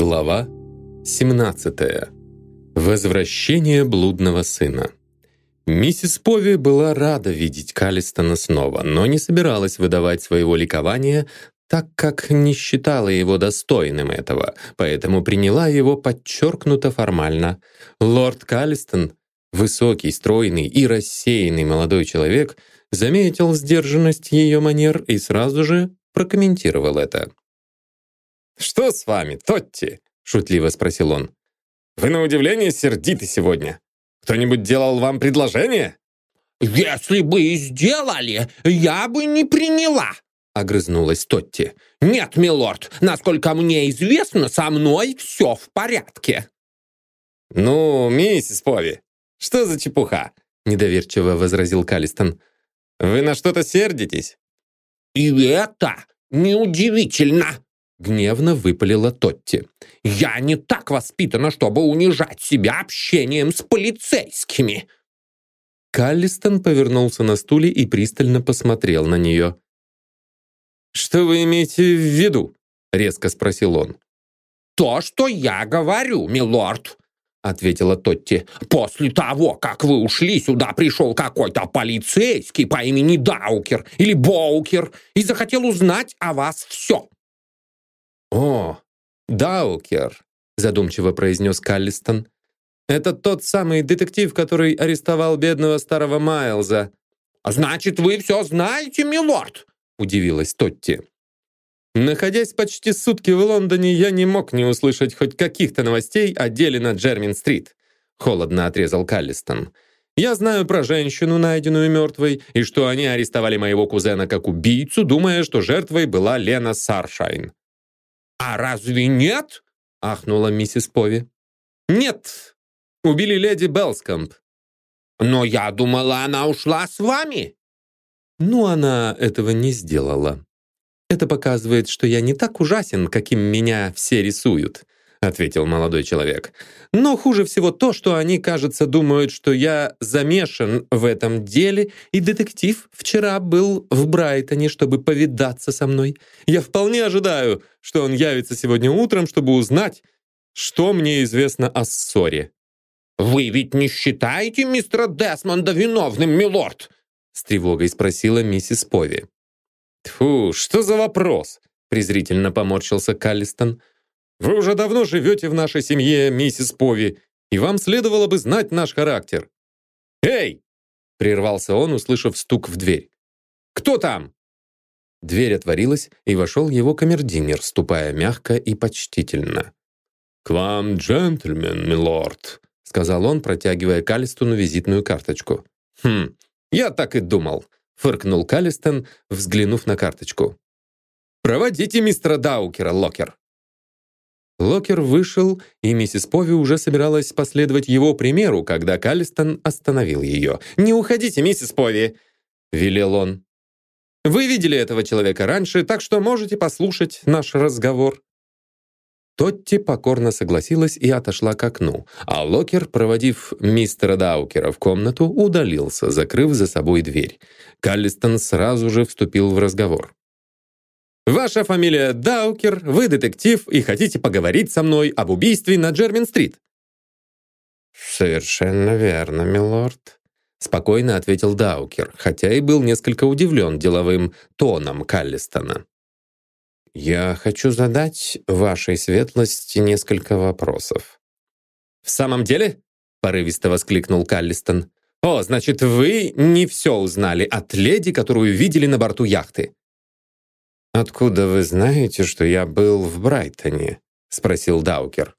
Глава 17. Возвращение блудного сына. Миссис Пови была рада видеть Калистона снова, но не собиралась выдавать своего ликования, так как не считала его достойным этого, поэтому приняла его подчеркнуто формально. Лорд Калистон, высокий, стройный и рассеянный молодой человек, заметил сдержанность ее манер и сразу же прокомментировал это. «Что с вами, Тотти?» — шутливо спросил он. «Вы на удивление сердиты сегодня. Кто-нибудь делал вам предложение?» «Если бы и сделали, я бы не приняла», — огрызнулась Тотти. «Нет, милорд, насколько мне известно, со мной все в порядке». «Ну, миссис Пови, что за чепуха?» — недоверчиво возразил Калистон. «Вы на что-то сердитесь?» «И это неудивительно!» Гневно выпалила Тотти. «Я не так воспитана, чтобы унижать себя общением с полицейскими!» Каллистон повернулся на стуле и пристально посмотрел на нее. «Что вы имеете в виду?» — резко спросил он. «То, что я говорю, милорд!» — ответила Тотти. «После того, как вы ушли, сюда пришел какой-то полицейский по имени Даукер или Боукер и захотел узнать о вас все. «О, Даукер», — задумчиво произнес Каллистон. «Это тот самый детектив, который арестовал бедного старого Майлза». «Значит, вы все знаете, милорд?» — удивилась Тотти. Находясь почти сутки в Лондоне, я не мог не услышать хоть каких-то новостей о деле на Джермин-стрит. Холодно отрезал Каллистон. Я знаю про женщину, найденную мертвой, и что они арестовали моего кузена как убийцу, думая, что жертвой была Лена Саршайн. «А разве нет?» — ахнула миссис Пови. «Нет, убили леди Белскомп». «Но я думала, она ушла с вами». «Ну, она этого не сделала. Это показывает, что я не так ужасен, каким меня все рисуют. — ответил молодой человек. «Но хуже всего то, что они, кажется, думают, что я замешан в этом деле, и детектив вчера был в Брайтоне, чтобы повидаться со мной. Я вполне ожидаю, что он явится сегодня утром, чтобы узнать, что мне известно о ссоре». «Вы ведь не считаете мистера Десмонда виновным, милорд?» с тревогой спросила миссис Пови. «Тьфу, что за вопрос?» презрительно поморщился Каллистон. Вы уже давно живете в нашей семье, миссис Пови, и вам следовало бы знать наш характер». «Эй!» — прервался он, услышав стук в дверь. «Кто там?» Дверь отворилась, и вошел его камердинер, ступая мягко и почтительно. «К вам джентльмен, милорд», — сказал он, протягивая Калистону визитную карточку. «Хм, я так и думал», — фыркнул Калистон, взглянув на карточку. «Проводите мистера Даукера, Локер». Локер вышел, и миссис Пови уже собиралась последовать его примеру, когда Каллистон остановил ее. «Не уходите, миссис Пови!» — велел он. «Вы видели этого человека раньше, так что можете послушать наш разговор». Тотти покорно согласилась и отошла к окну, а Локер, проводив мистера Даукера в комнату, удалился, закрыв за собой дверь. Каллистон сразу же вступил в разговор. Ваша фамилия Даукер, вы детектив и хотите поговорить со мной об убийстве на Джермин-стрит». «Совершенно верно, милорд», — спокойно ответил Даукер, хотя и был несколько удивлен деловым тоном Каллистона. «Я хочу задать вашей светлости несколько вопросов». «В самом деле?» — порывисто воскликнул Каллистон. «О, значит, вы не все узнали от леди, которую видели на борту яхты». «Откуда вы знаете, что я был в Брайтоне?» — спросил Даукер.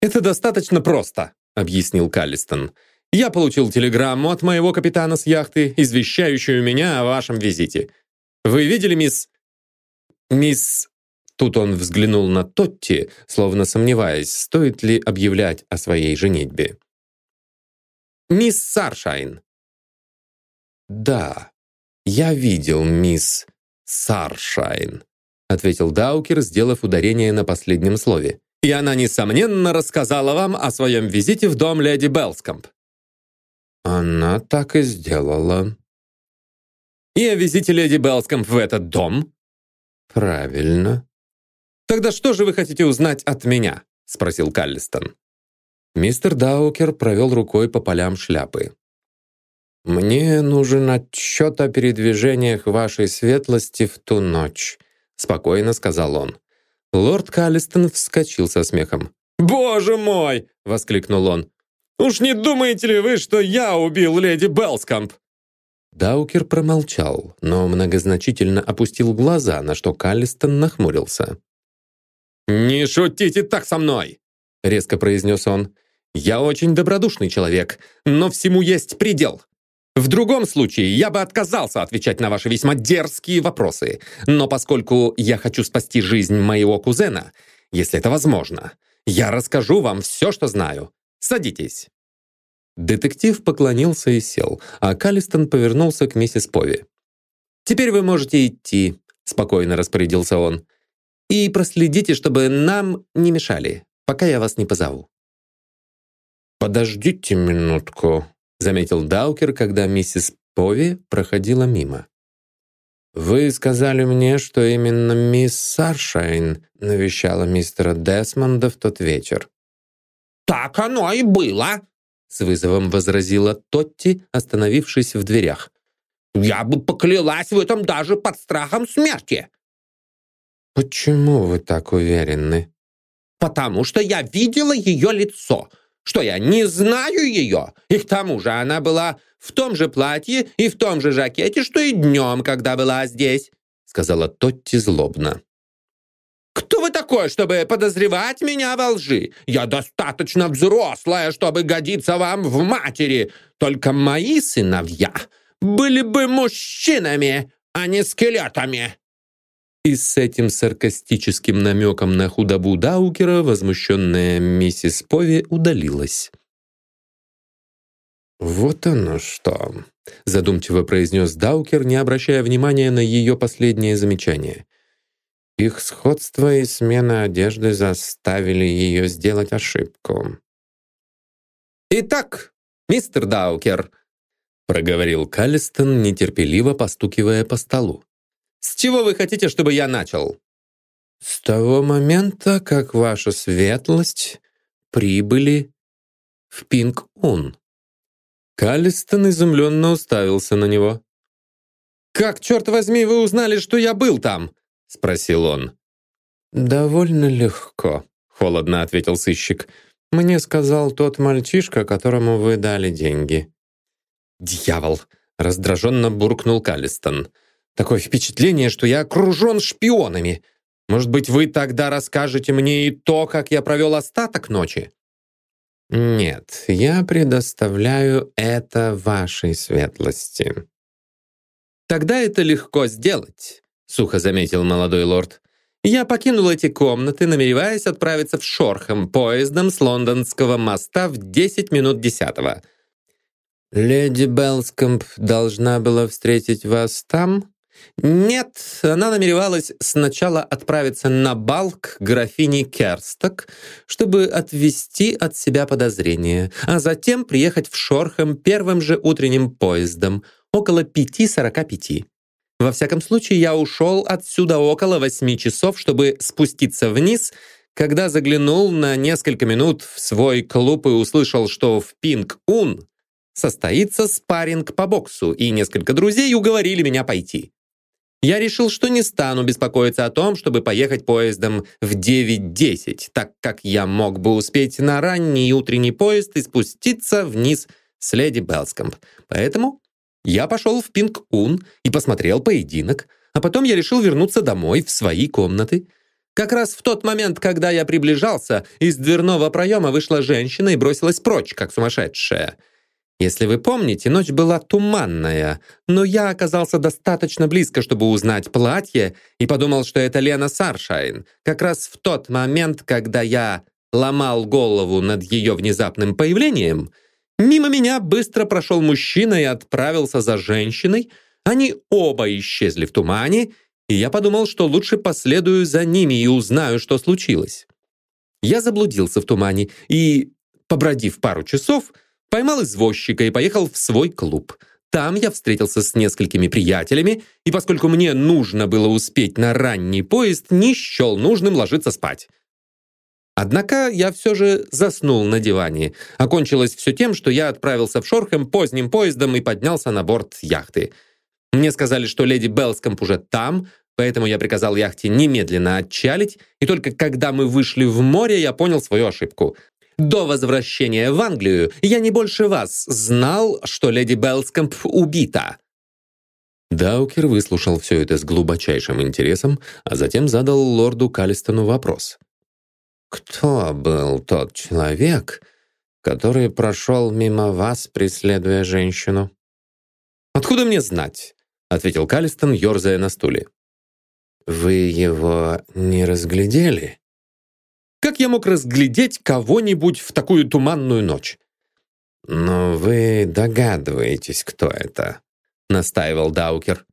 «Это достаточно просто», — объяснил Каллистон. «Я получил телеграмму от моего капитана с яхты, извещающую меня о вашем визите. Вы видели мисс... мисс...» Тут он взглянул на Тотти, словно сомневаясь, стоит ли объявлять о своей женитьбе. «Мисс Саршайн». «Да, я видел мисс Саршайн», — ответил Даукер, сделав ударение на последнем слове. «И она, несомненно, рассказала вам о своем визите в дом леди Белскомп». «Она так и сделала». «И о визите леди Белскомп в этот дом?» «Правильно». «Тогда что же вы хотите узнать от меня?» — спросил Каллистон. Мистер Даукер провел рукой по полям шляпы. «Мне нужен отчет о передвижениях вашей светлости в ту ночь», — спокойно сказал он. Лорд Каллистон вскочил со смехом. «Боже мой!» — воскликнул он. «Уж не думаете ли вы, что я убил леди Белскомп?» Даукер промолчал, но многозначительно опустил глаза, на что Каллистон нахмурился. «Не шутите так со мной!» — резко произнес он. «Я очень добродушный человек, но всему есть предел. В другом случае я бы отказался отвечать на ваши весьма дерзкие вопросы. Но поскольку я хочу спасти жизнь моего кузена, если это возможно, я расскажу вам все, что знаю. Садитесь». Детектив поклонился и сел, а Калистон повернулся к миссис Пови. «Теперь вы можете идти», — спокойно распорядился он. «И проследите, чтобы нам не мешали, пока я вас не позову». «Подождите минутку», — заметил Даукер, когда миссис Пови проходила мимо. «Вы сказали мне, что именно мисс Саршайн навещала мистера Десмонда в тот вечер». «Так оно и было», — с вызовом возразила Тотти, остановившись в дверях. «Я бы поклялась в этом даже под страхом смерти». «Почему вы так уверены?» «Потому что я видела ее лицо. Что я не знаю ее? И к тому же она была в том же платье и в том же жакете, что и днем, когда была здесь», сказала Тотти злобно. «Кто вы такой, чтобы подозревать меня во лжи? Я достаточно взрослая, чтобы годиться вам в матери. Только мои сыновья были бы мужчинами, а не скелетами». И с этим саркастическим намеком на худобу Даукера возмущенная миссис Пови удалилась. «Вот оно что!» — задумчиво произнес Даукер, не обращая внимания на ее последнее замечание. Их сходство и смена одежды заставили ее сделать ошибку. «Итак, мистер Даукер», — проговорил Каллистон, нетерпеливо постукивая по столу. С чего вы хотите, чтобы я начал?» «С того момента, как ваша светлость прибыли в Пинг-Ун». Каллистон изумленно уставился на него. «Как, черт возьми, вы узнали, что я был там?» — спросил он. «Довольно легко», — холодно ответил сыщик. «Мне сказал тот мальчишка, которому вы дали деньги». «Дьявол!» — раздраженно буркнул Каллистон. Такое впечатление, что я окружен шпионами. Может быть, вы тогда расскажете мне и то, как я провел остаток ночи?» «Нет, я предоставляю это вашей светлости». «Тогда это легко сделать», — сухо заметил молодой лорд. «Я покинул эти комнаты, намереваясь отправиться в Шорхам поездом с лондонского моста в 10 минут десятого». «Леди Белскомп должна была встретить вас там?» Нет, она намеревалась сначала отправиться на бал к графине Керсток, чтобы отвести от себя подозрения, а затем приехать в Шорхам первым же утренним поездом, около 5.45. Во всяком случае, я ушел отсюда около 8 часов, чтобы спуститься вниз, когда заглянул на несколько минут в свой клуб и услышал, что в Пинг-Ун состоится спарринг по боксу, и несколько друзей уговорили меня пойти. Я решил, что не стану беспокоиться о том, чтобы поехать поездом в 9.10, так как я мог бы успеть на ранний утренний поезд и спуститься вниз с леди Белскомп. Поэтому я пошел в Пинг-Ун и посмотрел поединок, а потом я решил вернуться домой, в свои комнаты. Как раз в тот момент, когда я приближался, из дверного проема вышла женщина и бросилась прочь, как сумасшедшая. Если вы помните, ночь была туманная, но я оказался достаточно близко, чтобы узнать платье, и подумал, что это Лена Саршайн, как раз в тот момент, когда я ломал голову над ее внезапным появлением, мимо меня быстро прошел мужчина и отправился за женщиной, они оба исчезли в тумане, и я подумал, что лучше последую за ними и узнаю, что случилось. Я заблудился в тумане и, побродив пару часов, Поймал извозчика и поехал в свой клуб. Там я встретился с несколькими приятелями, и поскольку мне нужно было успеть на ранний поезд, не счел нужным ложиться спать. Однако я все же заснул на диване. Окончилось все тем, что я отправился в Шорхэм поздним поездом и поднялся на борт яхты. Мне сказали, что леди Белскомп уже там, поэтому я приказал яхте немедленно отчалить, и только когда мы вышли в море, я понял свою ошибку. До возвращения в Англию я не больше вас знал, что леди Белскомп убита». Даукер выслушал все это с глубочайшим интересом, а затем задал лорду Калистону вопрос. «Кто был тот человек, который прошел мимо вас, преследуя женщину?» «Откуда мне знать?» — ответил Калистон, ерзая на стуле. «Вы его не разглядели?» Как я мог разглядеть кого-нибудь в такую туманную ночь? «Но вы догадываетесь, кто это?» — настаивал Даукер.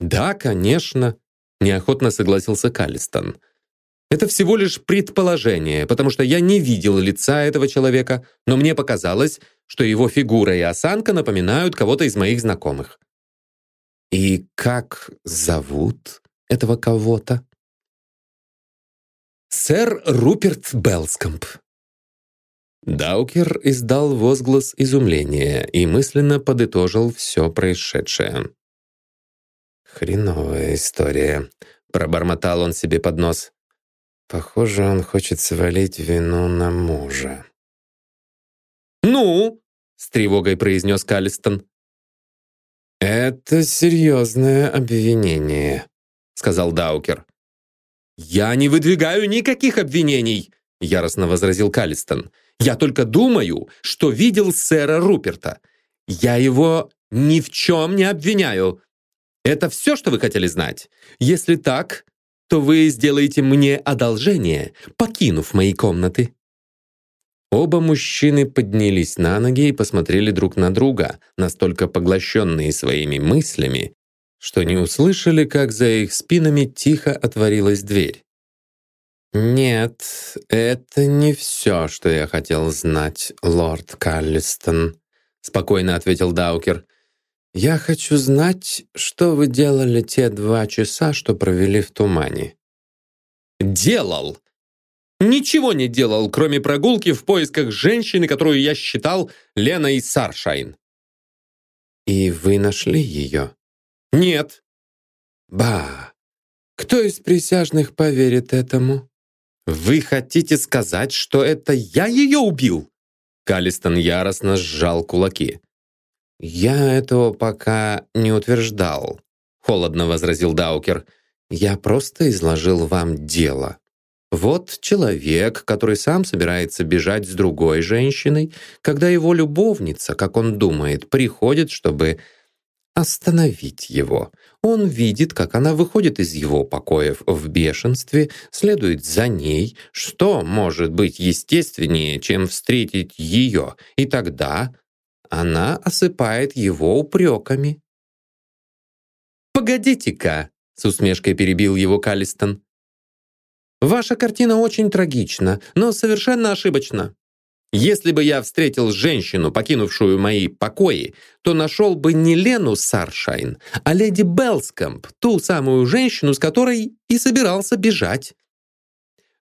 «Да, конечно», — неохотно согласился Калистон. «Это всего лишь предположение, потому что я не видел лица этого человека, но мне показалось, что его фигура и осанка напоминают кого-то из моих знакомых». «И как зовут этого кого-то?» Сэр Руперт Белскомп». Даукер издал возглас изумления и мысленно подытожил все происшедшее. «Хреновая история», — пробормотал он себе под нос. «Похоже, он хочет свалить вину на мужа». «Ну?» — с тревогой произнес Каллистон. «Это серьезное обвинение», — сказал Даукер. «Я не выдвигаю никаких обвинений», — яростно возразил Каллистон. «Я только думаю, что видел сэра Руперта. Я его ни в чем не обвиняю. Это все, что вы хотели знать? Если так, то вы сделаете мне одолжение, покинув мои комнаты». Оба мужчины поднялись на ноги и посмотрели друг на друга, настолько поглощенные своими мыслями, что не услышали, как за их спинами тихо отворилась дверь. «Нет, это не все, что я хотел знать, лорд Каллистон», спокойно ответил Даукер. «Я хочу знать, что вы делали те два часа, что провели в тумане». «Делал!» Ничего не делал, кроме прогулки в поисках женщины, которую я считал Леной Саршайн. «И вы нашли ее?» «Нет». «Ба! Кто из присяжных поверит этому?» «Вы хотите сказать, что это я ее убил?» Калистон яростно сжал кулаки. «Я этого пока не утверждал», — холодно возразил Даукер. «Я просто изложил вам дело. Вот человек, который сам собирается бежать с другой женщиной, когда его любовница, как он думает, приходит, чтобы остановить его. Он видит, как она выходит из его покоев в бешенстве, следует за ней, что может быть естественнее, чем встретить ее, и тогда она осыпает его упреками. «Погодите-ка!» — с усмешкой перебил его Калистон. «Ваша картина очень трагична, но совершенно ошибочна. Если бы я встретил женщину, покинувшую мои покои, то нашел бы не Лену Саршайн, а леди Белскомп, ту самую женщину, с которой и собирался бежать.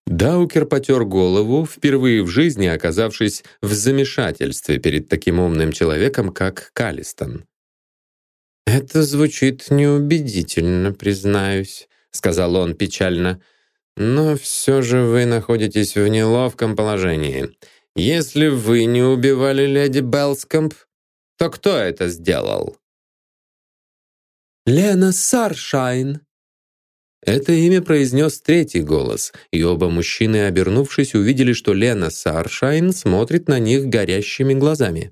Даукер потер голову, впервые в жизни оказавшись в замешательстве перед таким умным человеком, как Калистон. «Это звучит неубедительно, признаюсь», — сказал он печально. «Но все же вы находитесь в неловком положении. Если вы не убивали леди Белскомп, то кто это сделал? Лена Саршайн. Это имя произнес третий голос, и оба мужчины, обернувшись, увидели, что Лена Саршайн смотрит на них горящими глазами.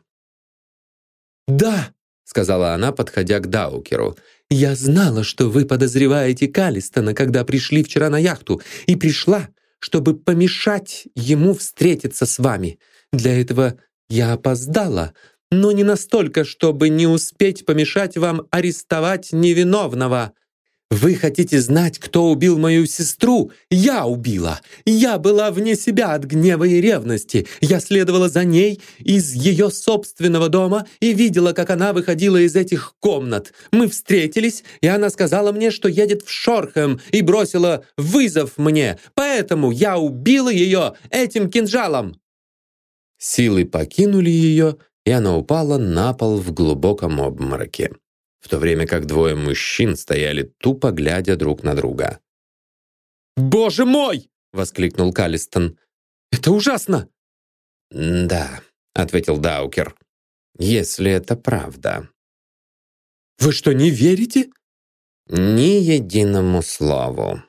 «Да», — сказала она, подходя к Даукеру, «я знала, что вы подозреваете Калистона, когда пришли вчера на яхту, и пришла, чтобы помешать ему встретиться с вами. Для этого я опоздала, но не настолько, чтобы не успеть помешать вам арестовать невиновного. Вы хотите знать, кто убил мою сестру? Я убила. Я была вне себя от гнева и ревности. Я следовала за ней из ее собственного дома и видела, как она выходила из этих комнат. Мы встретились, и она сказала мне, что едет в Шорхэм и бросила вызов мне. Поэтому я убила ее этим кинжалом. Силы покинули ее, и она упала на пол в глубоком обмороке в то время как двое мужчин стояли тупо глядя друг на друга. «Боже мой!» — воскликнул Калистон. «Это ужасно!» «Да», — ответил Даукер. «Если это правда». «Вы что, не верите?» «Ни единому слову».